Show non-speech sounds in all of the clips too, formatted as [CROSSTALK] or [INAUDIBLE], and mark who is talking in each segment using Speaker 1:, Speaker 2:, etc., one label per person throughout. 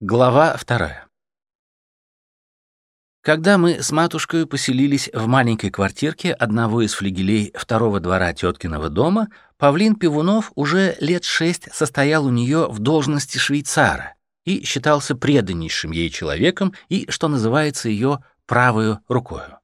Speaker 1: Глава вторая. Когда мы с матушкой поселились в маленькой квартирке одного из флигелей второго двора теткиного дома, Павлин Пивунов уже лет шесть состоял у нее в должности швейцара и считался преданнейшим ей человеком и, что называется, ее правою рукою.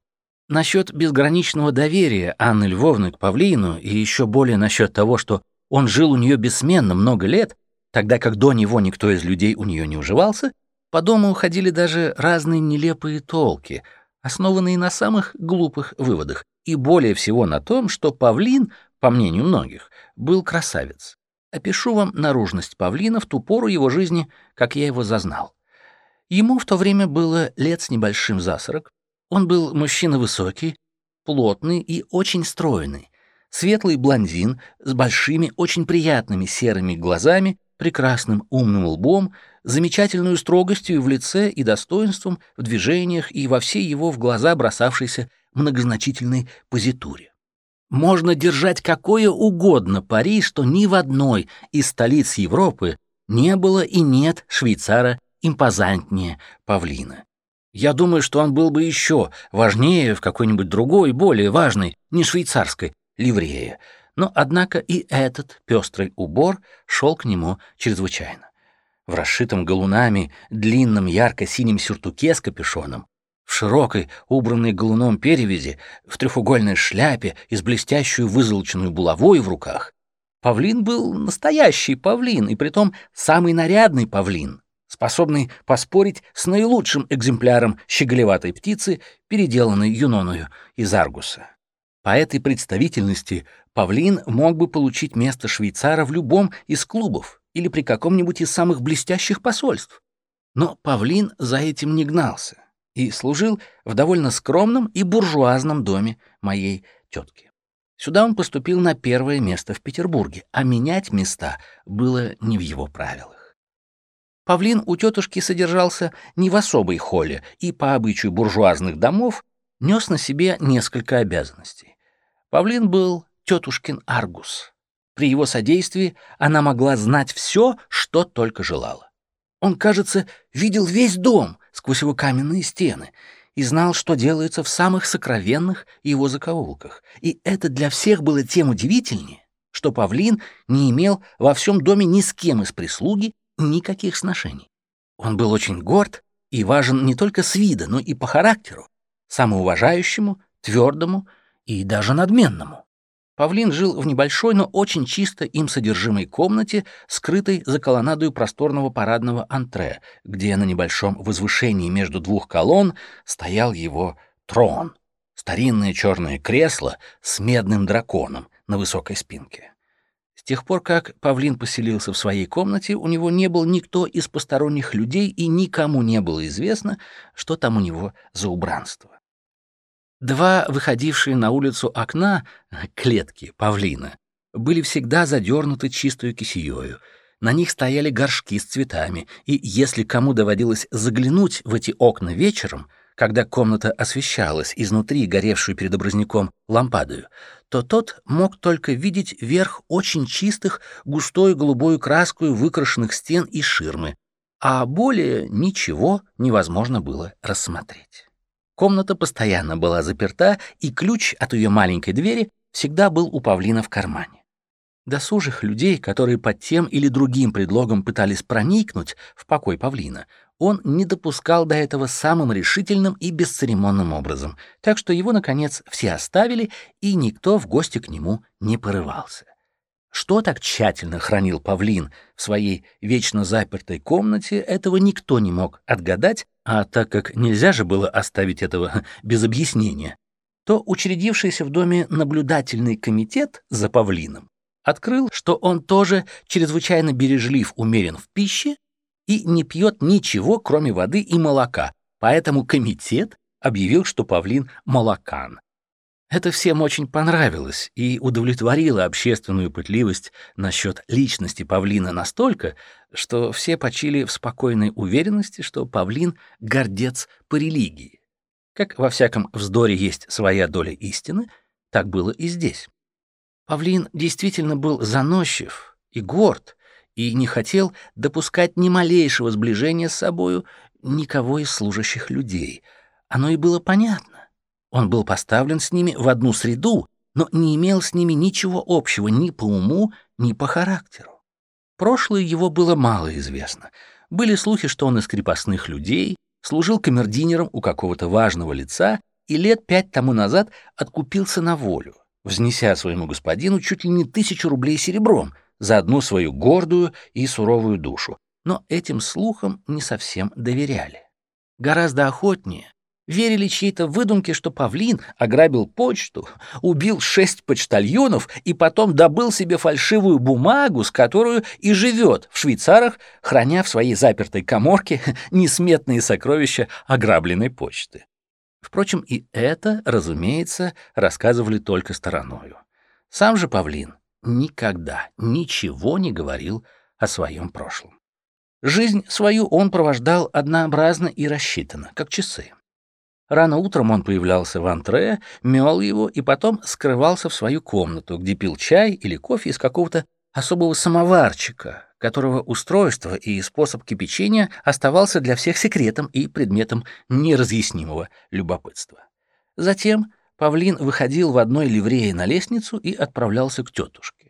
Speaker 1: Насчет безграничного доверия Анны Львовны к Павлину и еще более насчет того, что он жил у нее бессменно много лет, тогда как до него никто из людей у нее не уживался, по дому ходили даже разные нелепые толки, основанные на самых глупых выводах, и более всего на том, что павлин, по мнению многих, был красавец. Опишу вам наружность павлина в ту пору его жизни, как я его зазнал. Ему в то время было лет с небольшим за сорок. Он был мужчина высокий, плотный и очень стройный, светлый блондин с большими, очень приятными серыми глазами прекрасным умным лбом, замечательной строгостью в лице и достоинством в движениях и во всей его в глаза бросавшейся многозначительной позитуре. Можно держать какое угодно пари, что ни в одной из столиц Европы не было и нет швейцара импозантнее павлина. Я думаю, что он был бы еще важнее в какой-нибудь другой, более важной, не швейцарской, ливрее, но, однако, и этот пестрый убор шел к нему чрезвычайно. В расшитом галунами длинном ярко-синем сюртуке с капюшоном, в широкой, убранной галуном перевязи, в треугольной шляпе и с блестящую вызолоченную булавой в руках, павлин был настоящий павлин, и притом самый нарядный павлин, способный поспорить с наилучшим экземпляром щеголеватой птицы, переделанной юноною из Аргуса. По этой представительности Павлин мог бы получить место швейцара в любом из клубов или при каком-нибудь из самых блестящих посольств. Но Павлин за этим не гнался и служил в довольно скромном и буржуазном доме моей тетки. Сюда он поступил на первое место в Петербурге, а менять места было не в его правилах. Павлин у тетушки содержался не в особой холле и по обычаю буржуазных домов нес на себе несколько обязанностей. Павлин был тетушкин Аргус. При его содействии она могла знать все, что только желала. Он, кажется, видел весь дом сквозь его каменные стены и знал, что делается в самых сокровенных его закоулках. И это для всех было тем удивительнее, что Павлин не имел во всем доме ни с кем из прислуги никаких сношений. Он был очень горд и важен не только с вида, но и по характеру, самоуважающему, твердому и даже надменному. Павлин жил в небольшой, но очень чисто им содержимой комнате, скрытой за колоннадой просторного парадного антре, где на небольшом возвышении между двух колонн стоял его трон, старинное черное кресло с медным драконом на высокой спинке. С тех пор, как Павлин поселился в своей комнате, у него не был никто из посторонних людей, и никому не было известно, что там у него за убранство. Два выходившие на улицу окна, клетки павлина, были всегда задернуты чистую кисеёю. На них стояли горшки с цветами, и если кому доводилось заглянуть в эти окна вечером, когда комната освещалась изнутри горевшую перед образником лампадою, то тот мог только видеть верх очень чистых, густой голубой краской выкрашенных стен и ширмы, а более ничего невозможно было рассмотреть. Комната постоянно была заперта, и ключ от ее маленькой двери всегда был у павлина в кармане. Досужих людей, которые под тем или другим предлогом пытались проникнуть в покой павлина, он не допускал до этого самым решительным и бесцеремонным образом, так что его, наконец, все оставили, и никто в гости к нему не порывался. Что так тщательно хранил павлин в своей вечно запертой комнате, этого никто не мог отгадать, а так как нельзя же было оставить этого [LAUGHS] без объяснения, то учредившийся в доме наблюдательный комитет за павлином открыл, что он тоже чрезвычайно бережлив, умерен в пище и не пьет ничего, кроме воды и молока, поэтому комитет объявил, что павлин — молокан. Это всем очень понравилось и удовлетворило общественную пытливость насчет личности павлина настолько, что все почили в спокойной уверенности, что павлин — гордец по религии. Как во всяком вздоре есть своя доля истины, так было и здесь. Павлин действительно был заносчив и горд, и не хотел допускать ни малейшего сближения с собою никого из служащих людей. Оно и было понятно. Он был поставлен с ними в одну среду, но не имел с ними ничего общего ни по уму, ни по характеру. Прошлое его было мало известно. Были слухи, что он из крепостных людей, служил камердинером у какого-то важного лица и лет пять тому назад откупился на волю, взнеся своему господину чуть ли не тысячу рублей серебром за одну свою гордую и суровую душу. Но этим слухам не совсем доверяли. Гораздо охотнее верили чьей-то выдумке, что павлин ограбил почту, убил шесть почтальонов и потом добыл себе фальшивую бумагу, с которую и живет в Швейцарах, храня в своей запертой коморке [LAUGHS] несметные сокровища ограбленной почты. Впрочем, и это, разумеется, рассказывали только стороною. Сам же павлин никогда ничего не говорил о своем прошлом. Жизнь свою он провождал однообразно и рассчитанно, как часы. Рано утром он появлялся в антре, мел его и потом скрывался в свою комнату, где пил чай или кофе из какого-то особого самоварчика, которого устройство и способ кипячения оставался для всех секретом и предметом неразъяснимого любопытства. Затем павлин выходил в одной ливрее на лестницу и отправлялся к тетушке.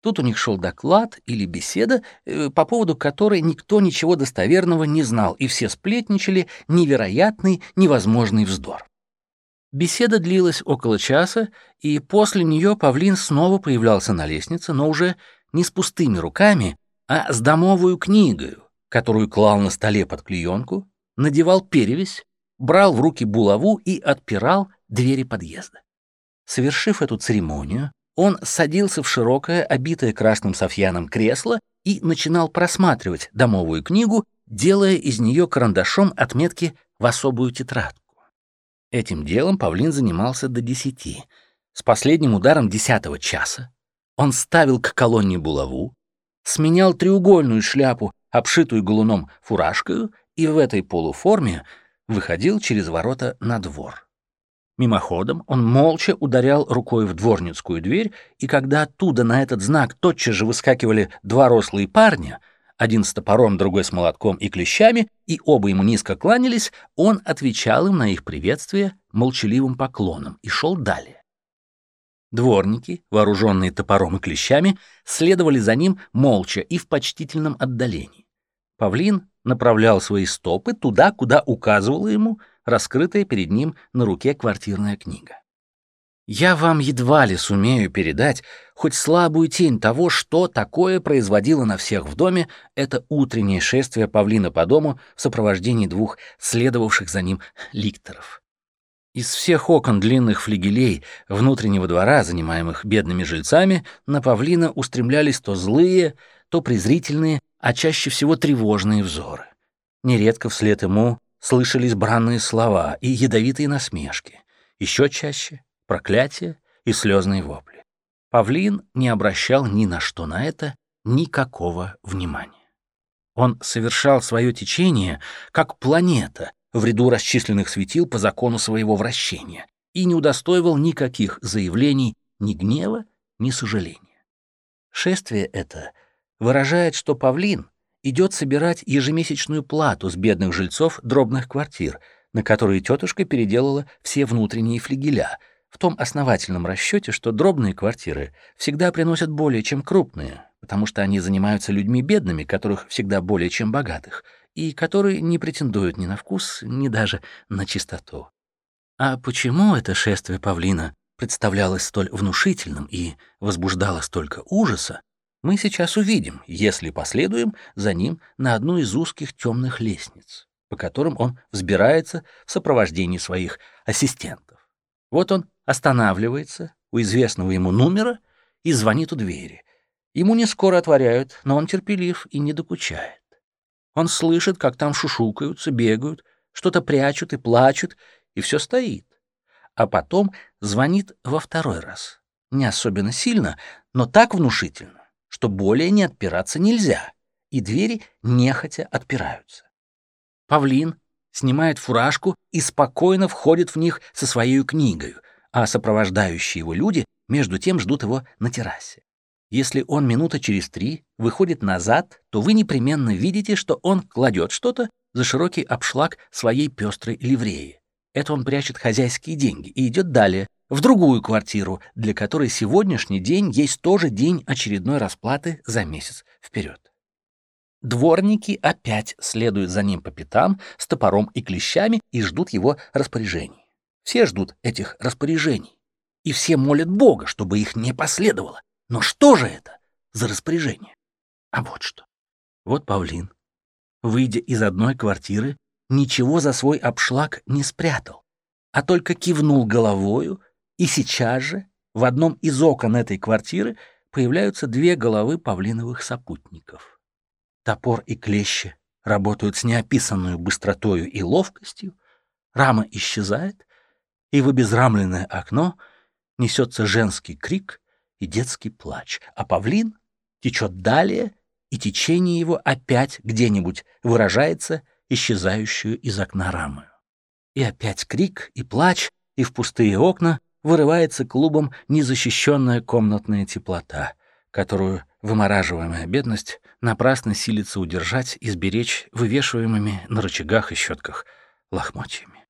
Speaker 1: Тут у них шел доклад или беседа, э, по поводу которой никто ничего достоверного не знал, и все сплетничали невероятный, невозможный вздор. Беседа длилась около часа, и после нее павлин снова появлялся на лестнице, но уже не с пустыми руками, а с домовую книгою, которую клал на столе под клеенку, надевал перевязь, брал в руки булаву и отпирал двери подъезда. Совершив эту церемонию, он садился в широкое, обитое красным софьяном кресло и начинал просматривать домовую книгу, делая из нее карандашом отметки в особую тетрадку. Этим делом павлин занимался до десяти. С последним ударом десятого часа он ставил к колонне булаву, сменял треугольную шляпу, обшитую галуном фуражкою, и в этой полуформе выходил через ворота на двор. Мимоходом он молча ударял рукой в дворницкую дверь, и когда оттуда на этот знак тотчас же выскакивали два рослые парня, один с топором, другой с молотком и клещами, и оба ему низко кланялись, он отвечал им на их приветствие молчаливым поклоном и шел далее. Дворники, вооруженные топором и клещами, следовали за ним молча и в почтительном отдалении. Павлин направлял свои стопы туда, куда указывала ему раскрытая перед ним на руке квартирная книга. Я вам едва ли сумею передать хоть слабую тень того, что такое производило на всех в доме это утреннее шествие павлина по дому в сопровождении двух следовавших за ним ликторов. Из всех окон длинных флигелей внутреннего двора, занимаемых бедными жильцами, на павлина устремлялись то злые, то презрительные, а чаще всего тревожные взоры. Нередко вслед ему слышались бранные слова и ядовитые насмешки, еще чаще — проклятия и слезные вопли. Павлин не обращал ни на что на это никакого внимания. Он совершал свое течение как планета в ряду расчисленных светил по закону своего вращения и не удостоивал никаких заявлений ни гнева, ни сожаления. Шествие это выражает, что павлин идет собирать ежемесячную плату с бедных жильцов дробных квартир, на которые тетушка переделала все внутренние флигеля, в том основательном расчете, что дробные квартиры всегда приносят более чем крупные, потому что они занимаются людьми бедными, которых всегда более чем богатых, и которые не претендуют ни на вкус, ни даже на чистоту. А почему это шествие павлина представлялось столь внушительным и возбуждало столько ужаса, мы сейчас увидим, если последуем за ним на одну из узких темных лестниц, по которым он взбирается в сопровождении своих ассистентов. Вот он останавливается у известного ему номера и звонит у двери. Ему не скоро отворяют, но он терпелив и не докучает. Он слышит, как там шушукаются, бегают, что-то прячут и плачут, и все стоит. А потом звонит во второй раз. Не особенно сильно, но так внушительно, что более не отпираться нельзя, и двери нехотя отпираются. Павлин снимает фуражку и спокойно входит в них со своей книгой, а сопровождающие его люди между тем ждут его на террасе. Если он минута через три выходит назад, то вы непременно видите, что он кладет что-то за широкий обшлаг своей пестрой ливреи. Это он прячет хозяйские деньги и идет далее, в другую квартиру, для которой сегодняшний день есть тоже день очередной расплаты за месяц вперед. Дворники опять следуют за ним по пятам с топором и клещами и ждут его распоряжений. Все ждут этих распоряжений. И все молят Бога, чтобы их не последовало. Но что же это за распоряжение? А вот что. Вот Павлин, выйдя из одной квартиры, ничего за свой обшлаг не спрятал, а только кивнул головою, и сейчас же в одном из окон этой квартиры появляются две головы павлиновых сопутников. Топор и клещи работают с неописанной быстротою и ловкостью, рама исчезает, и в обезрамленное окно несется женский крик и детский плач, а павлин течет далее, и течение его опять где-нибудь выражается исчезающую из окна рамою. И опять крик и плач, и в пустые окна вырывается клубом незащищенная комнатная теплота, которую вымораживаемая бедность напрасно силится удержать и сберечь вывешиваемыми на рычагах и щетках лохмотьями.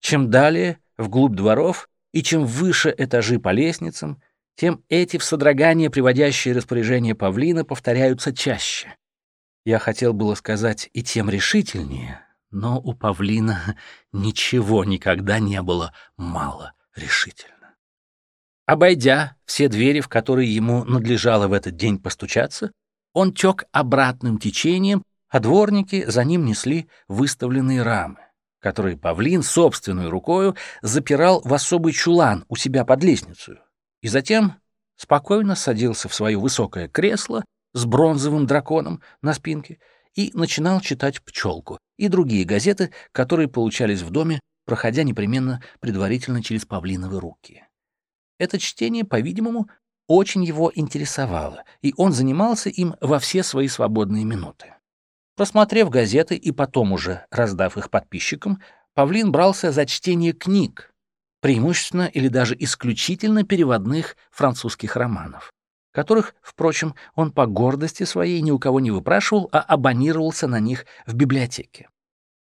Speaker 1: Чем далее, вглубь дворов, и чем выше этажи по лестницам, тем эти в содрогание приводящие распоряжения павлина повторяются чаще. Я хотел было сказать и тем решительнее, но у павлина [LAUGHS] ничего никогда не было мало решительно. Обойдя все двери, в которые ему надлежало в этот день постучаться, он тек обратным течением, а дворники за ним несли выставленные рамы, которые павлин собственной рукою запирал в особый чулан у себя под лестницу, и затем спокойно садился в свое высокое кресло с бронзовым драконом на спинке и начинал читать «Пчелку» и другие газеты, которые получались в доме, проходя непременно предварительно через павлиновы руки. Это чтение, по-видимому, очень его интересовало, и он занимался им во все свои свободные минуты. Просмотрев газеты и потом уже раздав их подписчикам, Павлин брался за чтение книг, преимущественно или даже исключительно переводных французских романов, которых, впрочем, он по гордости своей ни у кого не выпрашивал, а абонировался на них в библиотеке.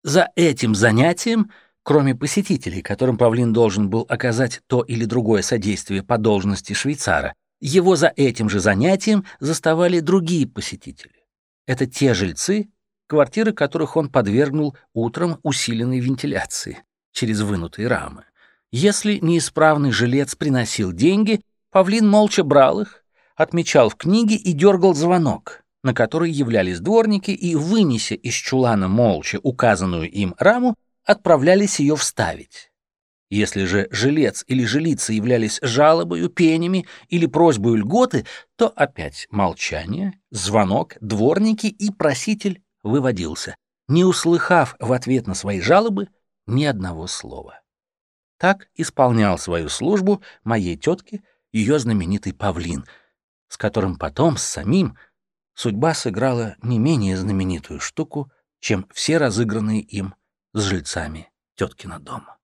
Speaker 1: За этим занятием Кроме посетителей, которым Павлин должен был оказать то или другое содействие по должности швейцара, его за этим же занятием заставали другие посетители. Это те жильцы, квартиры которых он подвергнул утром усиленной вентиляции через вынутые рамы. Если неисправный жилец приносил деньги, Павлин молча брал их, отмечал в книге и дергал звонок, на который являлись дворники и, вынеся из чулана молча указанную им раму, отправлялись ее вставить. Если же жилец или жилица являлись жалобою, пенями или просьбой льготы, то опять молчание, звонок, дворники и проситель выводился, не услыхав в ответ на свои жалобы ни одного слова. Так исполнял свою службу моей тетке ее знаменитый павлин, с которым потом, с самим, судьба сыграла не менее знаменитую штуку, чем все разыгранные им с жильцами теткина дома.